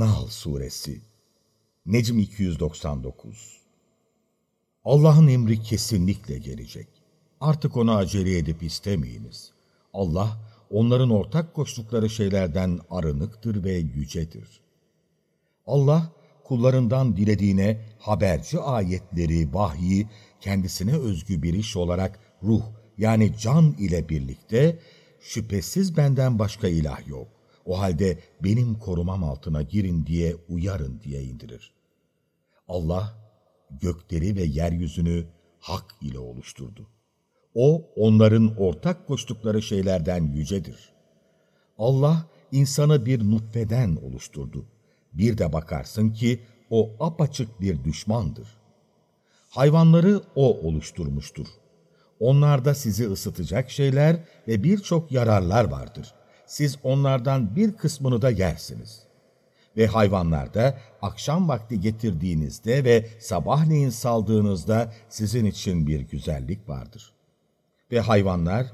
Nahl Suresi Necm 299 Allah'ın emri kesinlikle gelecek. Artık ona acele edip istemeyiniz. Allah, onların ortak koştukları şeylerden arınıktır ve yücedir. Allah, kullarından dilediğine haberci ayetleri, vahyi, kendisine özgü bir iş olarak ruh yani can ile birlikte şüphesiz benden başka ilah yok. O halde benim korumam altına girin diye uyarın diye indirir. Allah gökleri ve yeryüzünü hak ile oluşturdu. O onların ortak koştukları şeylerden yücedir. Allah insanı bir nutfeden oluşturdu. Bir de bakarsın ki o apaçık bir düşmandır. Hayvanları o oluşturmuştur. Onlarda sizi ısıtacak şeyler ve birçok yararlar vardır. Siz onlardan bir kısmını da yersiniz. Ve hayvanlarda akşam vakti getirdiğinizde ve sabahleyin saldığınızda sizin için bir güzellik vardır. Ve hayvanlar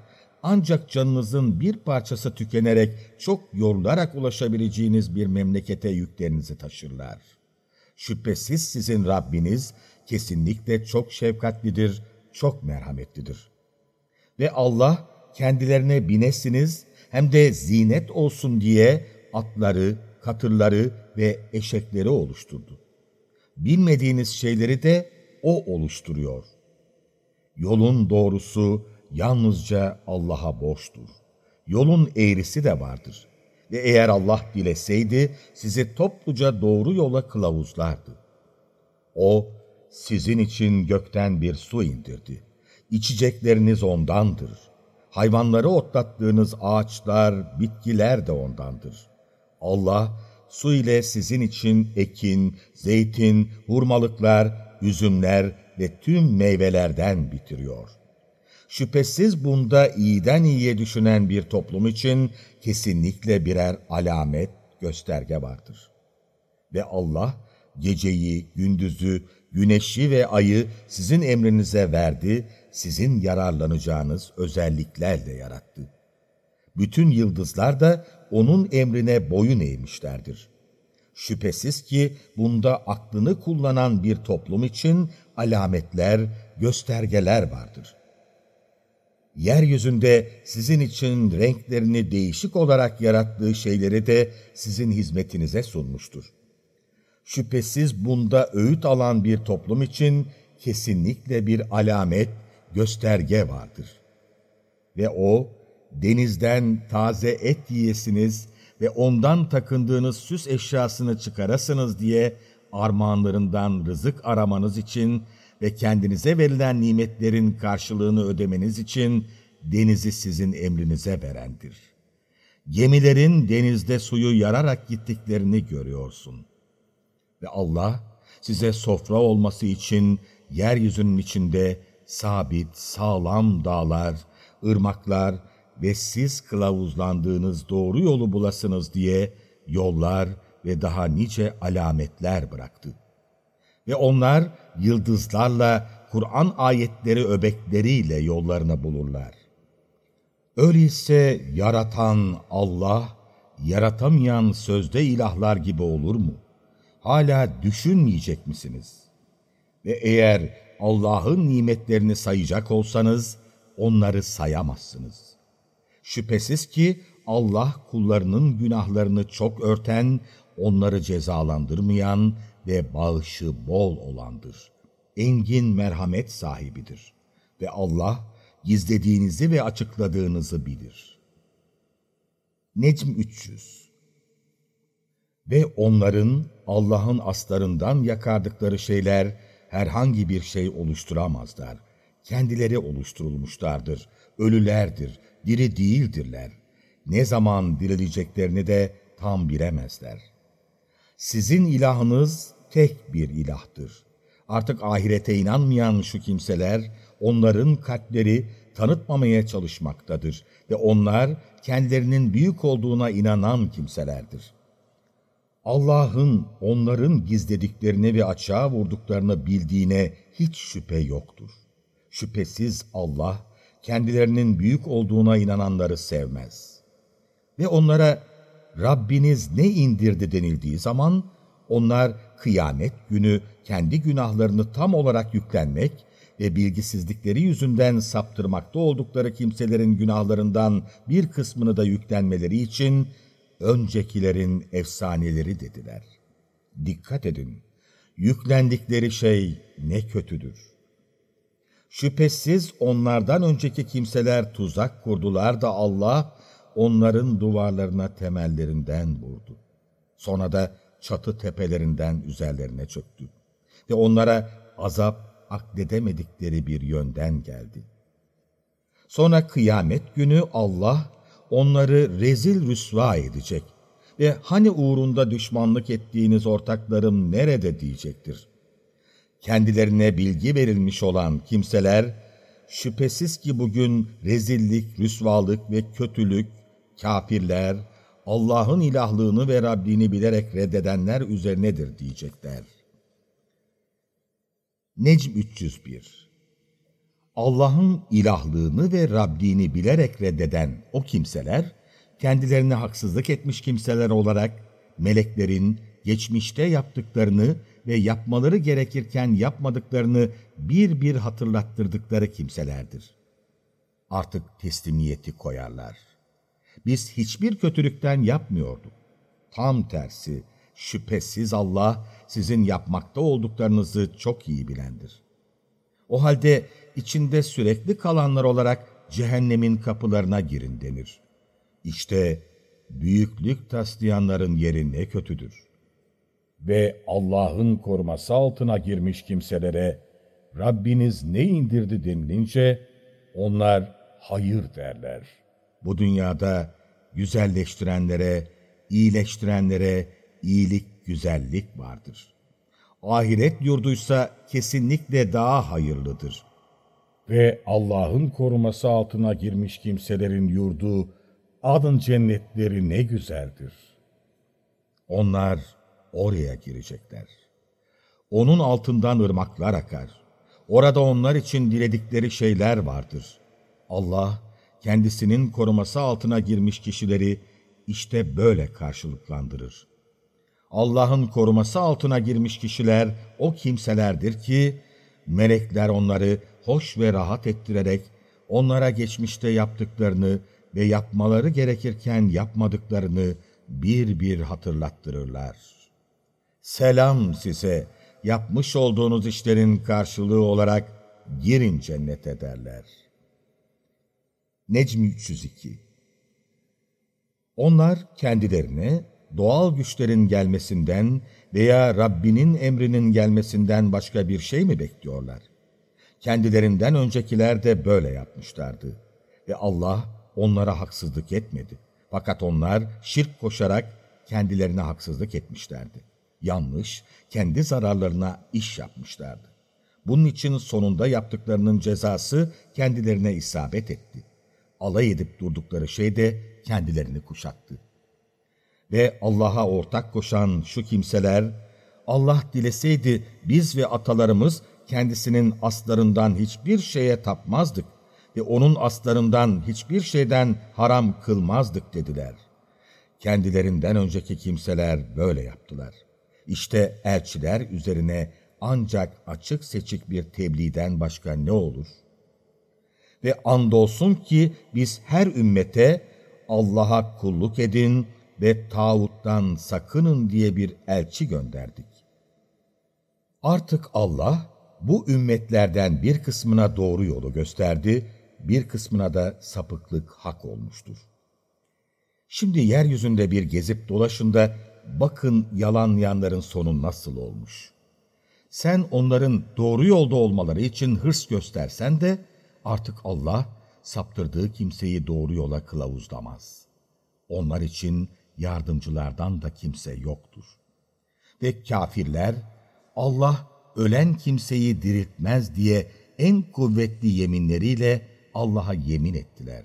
ancak canınızın bir parçası tükenerek çok yorularak ulaşabileceğiniz bir memlekete yüklerinizi taşırlar. Şüphesiz sizin Rabbiniz kesinlikle çok şefkatlidir, çok merhametlidir. Ve Allah kendilerine binesiniz hem de zinet olsun diye atları, katırları ve eşekleri oluşturdu. Bilmediğiniz şeyleri de O oluşturuyor. Yolun doğrusu yalnızca Allah'a boştur. Yolun eğrisi de vardır. Ve eğer Allah dileseydi sizi topluca doğru yola kılavuzlardı. O, sizin için gökten bir su indirdi. İçecekleriniz ondandır. Hayvanları otlattığınız ağaçlar, bitkiler de ondandır. Allah, su ile sizin için ekin, zeytin, hurmalıklar, üzümler ve tüm meyvelerden bitiriyor. Şüphesiz bunda iyiden iyiye düşünen bir toplum için kesinlikle birer alamet, gösterge vardır. Ve Allah, geceyi, gündüzü, güneşi ve ayı sizin emrinize verdi, sizin yararlanacağınız özelliklerle yarattı. Bütün yıldızlar da onun emrine boyun eğmişlerdir. Şüphesiz ki bunda aklını kullanan bir toplum için alametler, göstergeler vardır. Yeryüzünde sizin için renklerini değişik olarak yarattığı şeyleri de sizin hizmetinize sunmuştur. Şüphesiz bunda öğüt alan bir toplum için kesinlikle bir alamet, gösterge vardır. Ve o, denizden taze et yiyesiniz ve ondan takındığınız süs eşyasını çıkarasınız diye armağanlarından rızık aramanız için ve kendinize verilen nimetlerin karşılığını ödemeniz için denizi sizin emrinize verendir. Gemilerin denizde suyu yararak gittiklerini görüyorsun.'' Ve Allah size sofra olması için yeryüzünün içinde sabit, sağlam dağlar, ırmaklar ve siz kılavuzlandığınız doğru yolu bulasınız diye yollar ve daha nice alametler bıraktı. Ve onlar yıldızlarla, Kur'an ayetleri öbekleriyle yollarını bulurlar. Öyleyse yaratan Allah, yaratamayan sözde ilahlar gibi olur mu? hala düşünmeyecek misiniz? Ve eğer Allah'ın nimetlerini sayacak olsanız, onları sayamazsınız. Şüphesiz ki Allah kullarının günahlarını çok örten, onları cezalandırmayan ve bağışı bol olandır. Engin merhamet sahibidir. Ve Allah gizlediğinizi ve açıkladığınızı bilir. Necm 300 ve onların Allah'ın aslarından yakardıkları şeyler herhangi bir şey oluşturamazlar. Kendileri oluşturulmuşlardır, ölülerdir, diri değildirler. Ne zaman dirileceklerini de tam bilemezler. Sizin ilahınız tek bir ilahtır. Artık ahirete inanmayan şu kimseler, onların kalpleri tanıtmamaya çalışmaktadır ve onlar kendilerinin büyük olduğuna inanan kimselerdir. Allah'ın onların gizlediklerini ve açığa vurduklarını bildiğine hiç şüphe yoktur. Şüphesiz Allah, kendilerinin büyük olduğuna inananları sevmez. Ve onlara, Rabbiniz ne indirdi denildiği zaman onlar kıyamet günü kendi günahlarını tam olarak yüklenmek ve bilgisizlikleri yüzünden saptırmakta oldukları kimselerin günahlarından bir kısmını da yüklenmeleri için öncekilerin efsaneleri dediler. Dikkat edin, yüklendikleri şey ne kötüdür. Şüphesiz onlardan önceki kimseler tuzak kurdular da Allah onların duvarlarına temellerinden vurdu. Sonra da çatı tepelerinden üzerlerine çöktü. Ve onlara azap akledemedikleri bir yönden geldi. Sonra kıyamet günü Allah onları rezil rüsva edecek ve hani uğrunda düşmanlık ettiğiniz ortaklarım nerede diyecektir. Kendilerine bilgi verilmiş olan kimseler, şüphesiz ki bugün rezillik, rüsvalık ve kötülük, kafirler, Allah'ın ilahlığını ve Rabbini bilerek reddedenler üzerinedir diyecekler. Necm 301 Allah'ın ilahlığını ve Rabbini bilerek reddeden o kimseler, kendilerine haksızlık etmiş kimseler olarak meleklerin geçmişte yaptıklarını ve yapmaları gerekirken yapmadıklarını bir bir hatırlattırdıkları kimselerdir. Artık teslimiyeti koyarlar. Biz hiçbir kötülükten yapmıyorduk. Tam tersi, şüphesiz Allah sizin yapmakta olduklarınızı çok iyi bilendir. O halde içinde sürekli kalanlar olarak cehennemin kapılarına girin denir. İşte büyüklük taslayanların yeri ne kötüdür. Ve Allah'ın koruması altına girmiş kimselere Rabbiniz ne indirdi denilince onlar hayır derler. Bu dünyada güzelleştirenlere, iyileştirenlere iyilik, güzellik vardır. Ahiret yurduysa kesinlikle daha hayırlıdır. Ve Allah'ın koruması altına girmiş kimselerin yurdu, adın cennetleri ne güzeldir. Onlar oraya girecekler. Onun altından ırmaklar akar. Orada onlar için diledikleri şeyler vardır. Allah, kendisinin koruması altına girmiş kişileri işte böyle karşılıklandırır. Allah'ın koruması altına girmiş kişiler o kimselerdir ki, melekler onları hoş ve rahat ettirerek, onlara geçmişte yaptıklarını ve yapmaları gerekirken yapmadıklarını bir bir hatırlattırırlar. Selam size, yapmış olduğunuz işlerin karşılığı olarak girin cennete derler. Necm 302 Onlar kendilerine doğal güçlerin gelmesinden veya Rabbinin emrinin gelmesinden başka bir şey mi bekliyorlar? Kendilerinden öncekiler de böyle yapmışlardı. Ve Allah onlara haksızlık etmedi. Fakat onlar şirk koşarak kendilerine haksızlık etmişlerdi. Yanlış, kendi zararlarına iş yapmışlardı. Bunun için sonunda yaptıklarının cezası kendilerine isabet etti. Alay edip durdukları şey de kendilerini kuşattı. Ve Allah'a ortak koşan şu kimseler, Allah dileseydi biz ve atalarımız kendisinin aslarından hiçbir şeye tapmazdık ve onun aslarından hiçbir şeyden haram kılmazdık dediler. Kendilerinden önceki kimseler böyle yaptılar. İşte elçiler üzerine ancak açık seçik bir tebliğden başka ne olur? Ve andolsun ki biz her ümmete Allah'a kulluk edin ve tağuttan sakının diye bir elçi gönderdik. Artık Allah bu ümmetlerden bir kısmına doğru yolu gösterdi, bir kısmına da sapıklık hak olmuştur. Şimdi yeryüzünde bir gezip dolaşında bakın yalanlayanların sonu nasıl olmuş. Sen onların doğru yolda olmaları için hırs göstersen de artık Allah saptırdığı kimseyi doğru yola kılavuzlamaz. Onlar için yardımcılardan da kimse yoktur. Ve kafirler Allah ölen kimseyi diriltmez diye en kuvvetli yeminleriyle Allah'a yemin ettiler.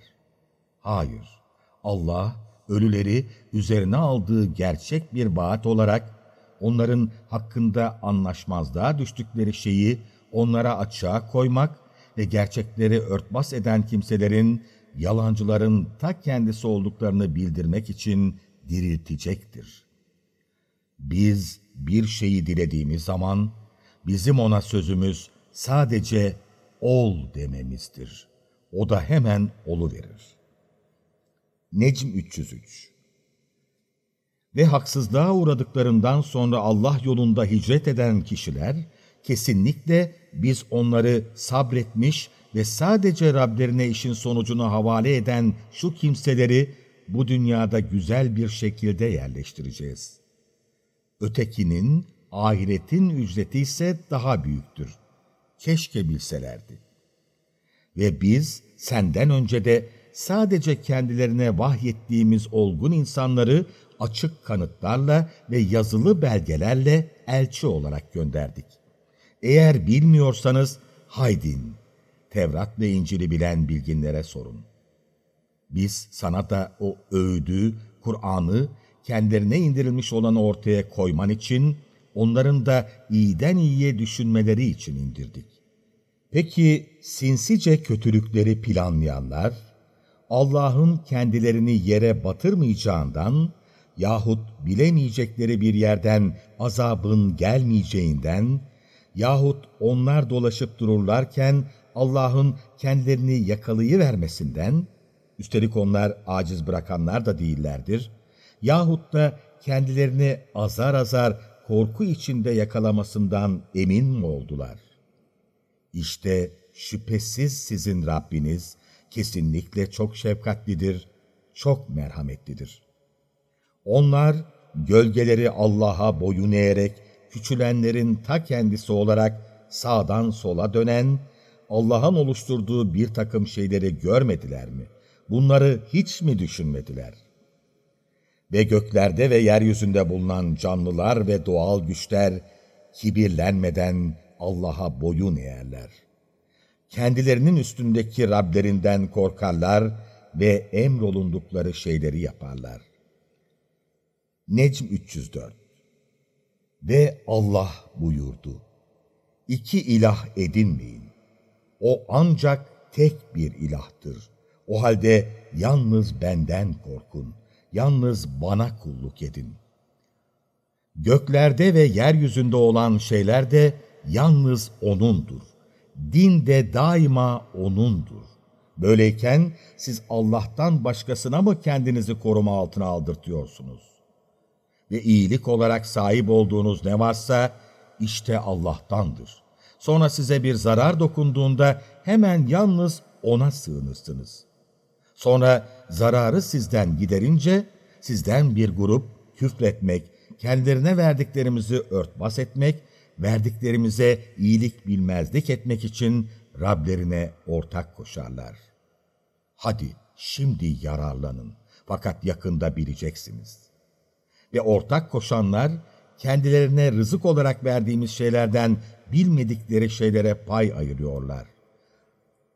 Hayır, Allah ölüleri üzerine aldığı gerçek bir vaat olarak onların hakkında anlaşmazlığa düştükleri şeyi onlara açığa koymak ve gerçekleri örtbas eden kimselerin, yalancıların ta kendisi olduklarını bildirmek için diriltecektir. Biz bir şeyi dilediğimiz zaman bizim ona sözümüz sadece ol dememizdir. O da hemen verir. Necm 303 Ve haksızlığa uğradıklarından sonra Allah yolunda hicret eden kişiler, kesinlikle biz onları sabretmiş ve sadece Rablerine işin sonucunu havale eden şu kimseleri bu dünyada güzel bir şekilde yerleştireceğiz. Ötekinin, ahiretin ücreti ise daha büyüktür. Keşke bilselerdi. Ve biz senden önce de sadece kendilerine vahyettiğimiz olgun insanları açık kanıtlarla ve yazılı belgelerle elçi olarak gönderdik. Eğer bilmiyorsanız haydin, Tevrat ve İncil'i bilen bilginlere sorun. Biz sana da o öğüdü, Kur'an'ı kendilerine indirilmiş olanı ortaya koyman için, onların da iyiden iyiye düşünmeleri için indirdik. Peki sinsice kötülükleri planlayanlar, Allah'ın kendilerini yere batırmayacağından yahut bilemeyecekleri bir yerden azabın gelmeyeceğinden yahut onlar dolaşıp dururlarken Allah'ın kendilerini yakalayıvermesinden, üstelik onlar aciz bırakanlar da değillerdir, yahut da kendilerini azar azar korku içinde yakalamasından emin mi oldular? İşte şüphesiz sizin Rabbiniz kesinlikle çok şefkatlidir, çok merhametlidir. Onlar gölgeleri Allah'a boyun eğerek küçülenlerin ta kendisi olarak sağdan sola dönen, Allah'ın oluşturduğu bir takım şeyleri görmediler mi? Bunları hiç mi düşünmediler? Ve göklerde ve yeryüzünde bulunan canlılar ve doğal güçler kibirlenmeden Allah'a boyun eğerler. Kendilerinin üstündeki Rablerinden korkarlar ve emrolundukları şeyleri yaparlar. Necm 304 Ve Allah buyurdu, İki ilah edinmeyin. O ancak tek bir ilahtır. O halde yalnız benden korkun. Yalnız bana kulluk edin. Göklerde ve yeryüzünde olan şeyler de yalnız O'nundur. Din de daima O'nundur. Böyleyken siz Allah'tan başkasına mı kendinizi koruma altına aldırtıyorsunuz? Ve iyilik olarak sahip olduğunuz ne varsa işte Allah'tandır. Sonra size bir zarar dokunduğunda hemen yalnız O'na sığınırsınız. Sonra zararı sizden giderince sizden bir grup küfretmek, kendilerine verdiklerimizi örtbas etmek, verdiklerimize iyilik bilmezlik etmek için Rablerine ortak koşarlar. Hadi şimdi yararlanın fakat yakında bileceksiniz. Ve ortak koşanlar kendilerine rızık olarak verdiğimiz şeylerden bilmedikleri şeylere pay ayırıyorlar.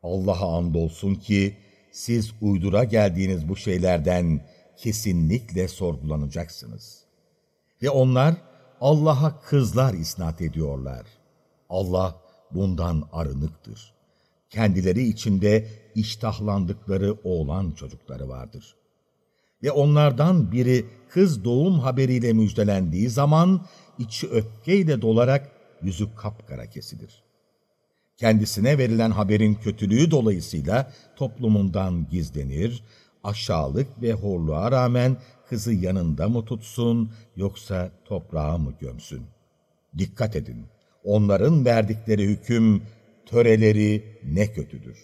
Allah'a andolsun ki siz uydura geldiğiniz bu şeylerden kesinlikle sorgulanacaksınız. Ve onlar Allah'a kızlar isnat ediyorlar. Allah bundan arınıktır. Kendileri içinde iştahlandıkları oğlan çocukları vardır. Ve onlardan biri kız doğum haberiyle müjdelendiği zaman içi öfkeyle dolarak yüzü kapkara kesilir. Kendisine verilen haberin kötülüğü dolayısıyla toplumundan gizlenir, aşağılık ve horluğa rağmen kızı yanında mı tutsun yoksa toprağa mı gömsün? Dikkat edin, onların verdikleri hüküm, töreleri ne kötüdür.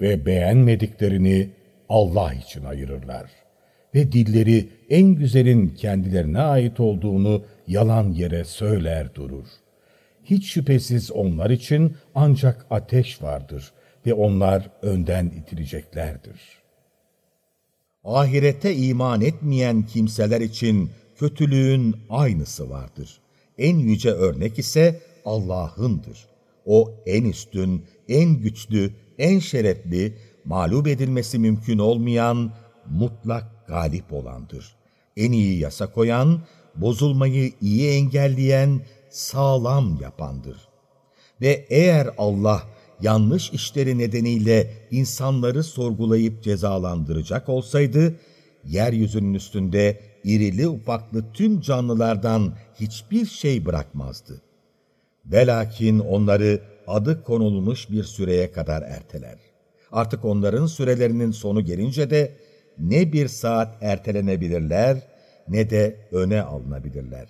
Ve beğenmediklerini Allah için ayırırlar. Ve dilleri en güzelin kendilerine ait olduğunu yalan yere söyler durur. Hiç şüphesiz onlar için ancak ateş vardır ve onlar önden itileceklerdir.'' ahirete iman etmeyen kimseler için kötülüğün aynısı vardır. En yüce örnek ise Allah'ındır. O en üstün, en güçlü, en şerefli, mağlup edilmesi mümkün olmayan, mutlak galip olandır. En iyi yasa koyan, bozulmayı iyi engelleyen, sağlam yapandır. Ve eğer Allah yanlış işleri nedeniyle insanları sorgulayıp cezalandıracak olsaydı, yeryüzünün üstünde irili ufaklı tüm canlılardan hiçbir şey bırakmazdı. Velakin onları adı konulmuş bir süreye kadar erteler. Artık onların sürelerinin sonu gelince de ne bir saat ertelenebilirler ne de öne alınabilirler.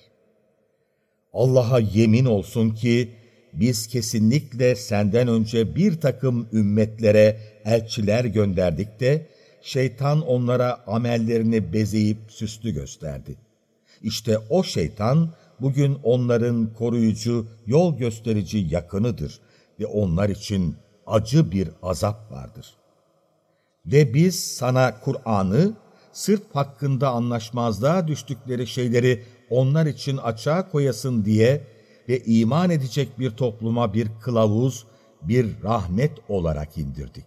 Allah'a yemin olsun ki biz kesinlikle senden önce bir takım ümmetlere elçiler gönderdik de şeytan onlara amellerini bezeyip süslü gösterdi. İşte o şeytan bugün onların koruyucu, yol gösterici yakınıdır ve onlar için acı bir azap vardır. Ve biz sana Kur'an'ı sırf hakkında anlaşmazlığa düştükleri şeyleri onlar için açığa koyasın diye ve iman edecek bir topluma bir kılavuz, bir rahmet olarak indirdik.